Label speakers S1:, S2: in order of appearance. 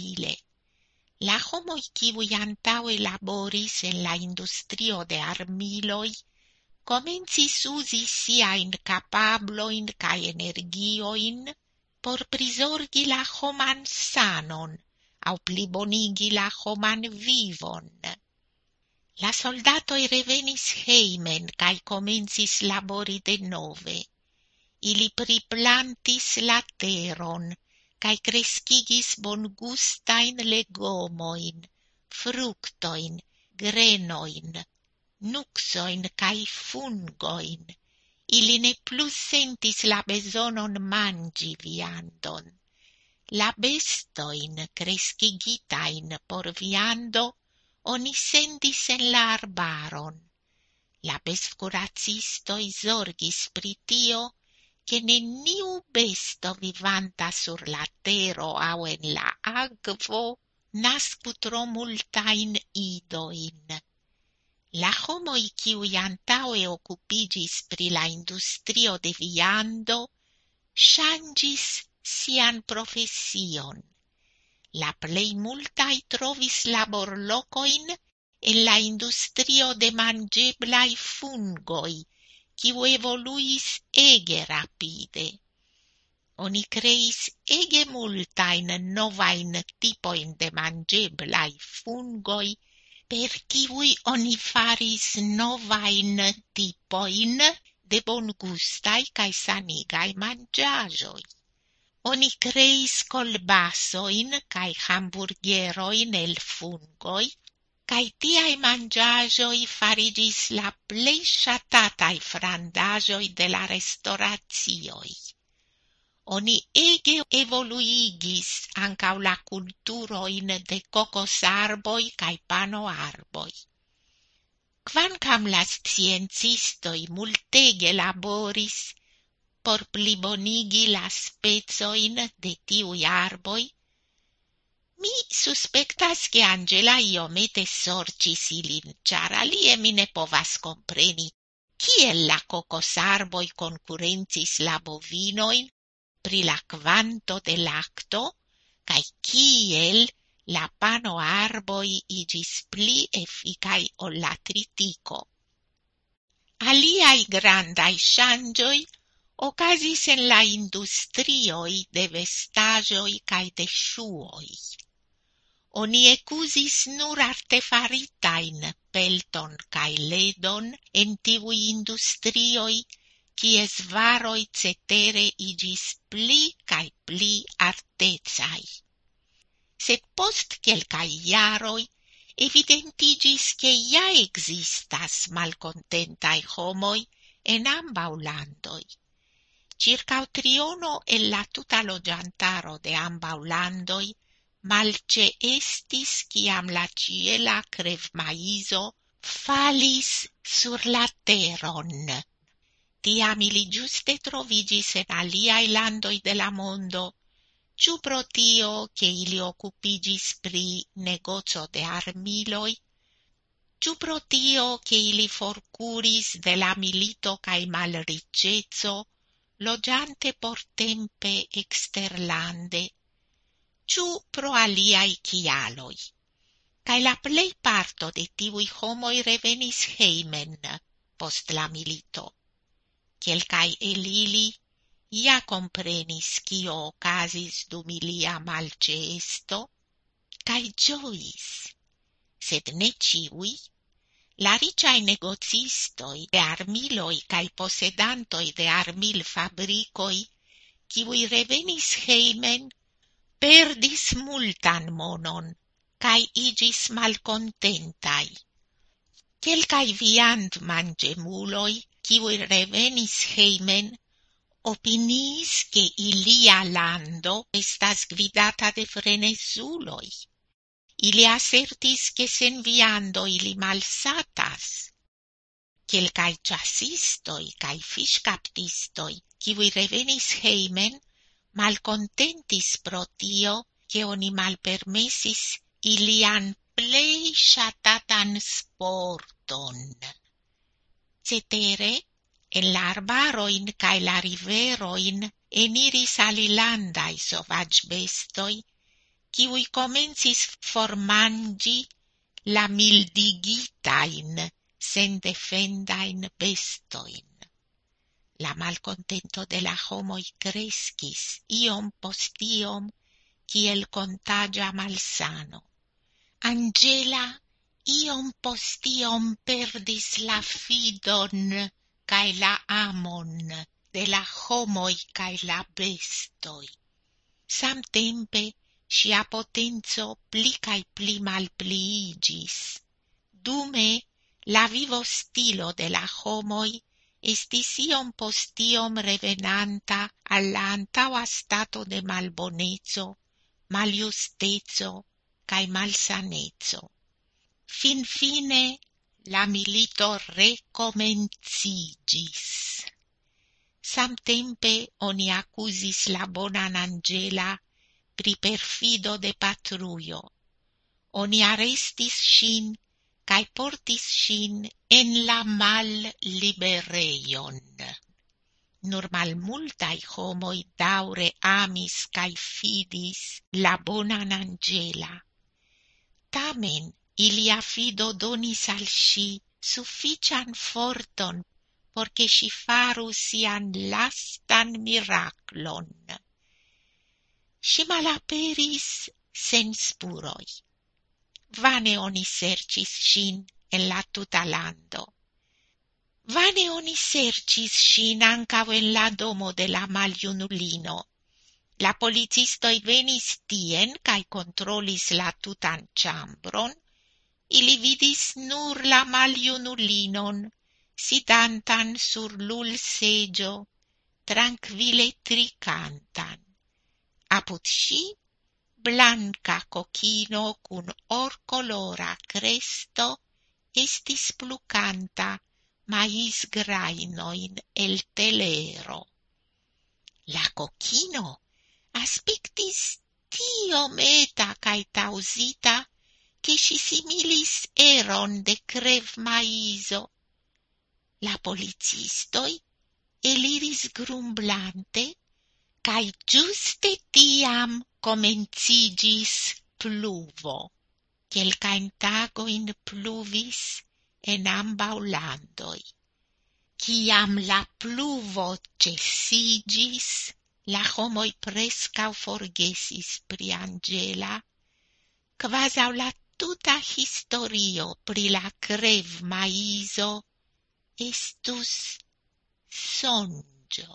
S1: civile. La homoi kiui antaue laboris en la industrio de armiloi comencis usi siain capabloin cae energioin por prisorgi la homan sanon au plibonigi la homan vivon. La soldatoi revenis heimen cae comencis labori de nove. Ili priplantis la teron, cae crescigis bongustain legomoin, fructoin, grenoin, nuxoin cae fungoin. Ili ne plus sentis la besonon mangi viandon. La bestoin crescigitain por viando oni sendis en la arbaron. La bescuracistoi zorgis pritio che neniu besto vivanta sur la tero au en la agvo nascu tro multain idoin. La homoi ciui antaue occupigis pri la industrio de viando shangis sian profession. La plei multai trovis labor locoin en la industrio de mangeblai fungoi, kiu evoluis ege rapide. Oni creis ege multain novain tipoin de mangeblai fungoi, per kiui oni faris novain tipoin de bon gustai cae sanigai mangiagioi. Oni creis colbasoin cae hamburgeroin el fungoi, cae tiai mangiagioi farigis la plei shatatai frandagioi de la restaurazioi. Oni ege evoluigis ancau la culturoin de cocos arboi cae pano arboi. Quancam las sciencistoi multege laboris por plibonigi las spezoin de tiui arboi, suspectas che Angela iomete sorcis ilin, char alie mi ne povas compreni, kiel la cocosarboi concurrencis la bovinoin pri la quanto de lacto, cae kiel la pano arboi igis pli efficai o la tritico. Aliai grandai shangioi ocasis en la industrioi de vestagioi cae de shuoi. Oni ecusis nur artefaritain pelton cae ledon en tivui industrioi, cies varoi cetere igis pli cae pli artezai. Sed post quelcae iaroi evidentigis che ja existas malcontentai homoi en ambau landoi. Circa triono e la tuta logiantaro de ambau landoi malce estis ciam la ciela crevmaizo falis sur la teron. Tiam ili giuste trovigis en aliai landoi de la mondo, ciu pro tio che ili occupigis pri negozio de armiloi, ciu pro tio che ili forcuris de la milito cae malricezzo, logiante por tempe exterlande, ciu pro aliai cialoi. Cae la plei parto de tivui homoi revenis heimen post la milito. Cielcai elili ia comprenis cio ocasis dum ilia malceesto, cae giois, sed ne ciui, la ricai negozistoi de armiloi cae posedantoi de armil fabricoi, civui revenis heimen perdis multan monon, cae igis malcontentai. Quelcae viand mangemuloi, civui revenis heimen, opiniis che ilia lando estas gvidata de frenesuloi. Ili assertis che sen viando ili malsatas. Quelcae chasistoi cae fiscaptistoi, civui revenis heimen, malcontentis pro tio, che oni malpermesis ilian plei shatatan sporton. Cetere, en la arbaroin cae la riveroin eniris alilandai sovac bestoi, ciui comensis formangi la mildigitain, sen defendain bestoin. La malcontento de la homoi crescis, iom post iom, kiel contagia malsano. Angela iom post iom perdis la fidon cae la amon de la homoi cae la bestoi. Samtempe sia potenzo pli cae pli malpliigis. Dume la vivo stilo de la homoi estis iom postiom revenanta all'antaua stato de malbonezzo, maliustezzo, cae malsanezzo. Fin fine la milito recomencigis. Samtempe oni accusis la bonan Angela pri perfido de patruio. Oni arestis shin cae portis sin en la mal libereion. Nur mal multai homoi daure amis cae fidis la bonan angela. Tamen ilia fido donis al si suffician forton porque si faru sian lastan miraclon. Si malaperis sen spuroi vane oni sercis ŝin en la tuta lando. Vane oni sercis ŝin ancao en la domo de la maliunulino. La policistoi venis tien cae controlis la tutan ĉambron. Ili vidis nur la maliunulinon, sidantan sur lul segio, tranquile tricantan. Aput ŝi blanca cocino cun or colora cresto estis plucanta mais grainoin el telero. La cocino aspictis tio meta cae tausita che si similis eron de crev maiso. La policistoi eliris grumblante, cae giuste tiam comencigis pluvo. Quelcain tagoin pluvis en ambau landoi. Ciam la pluvo cesigis, la homoi prescau forgesis pri Angela, quasau la tuta historio pri la crev maiso estus sonjo.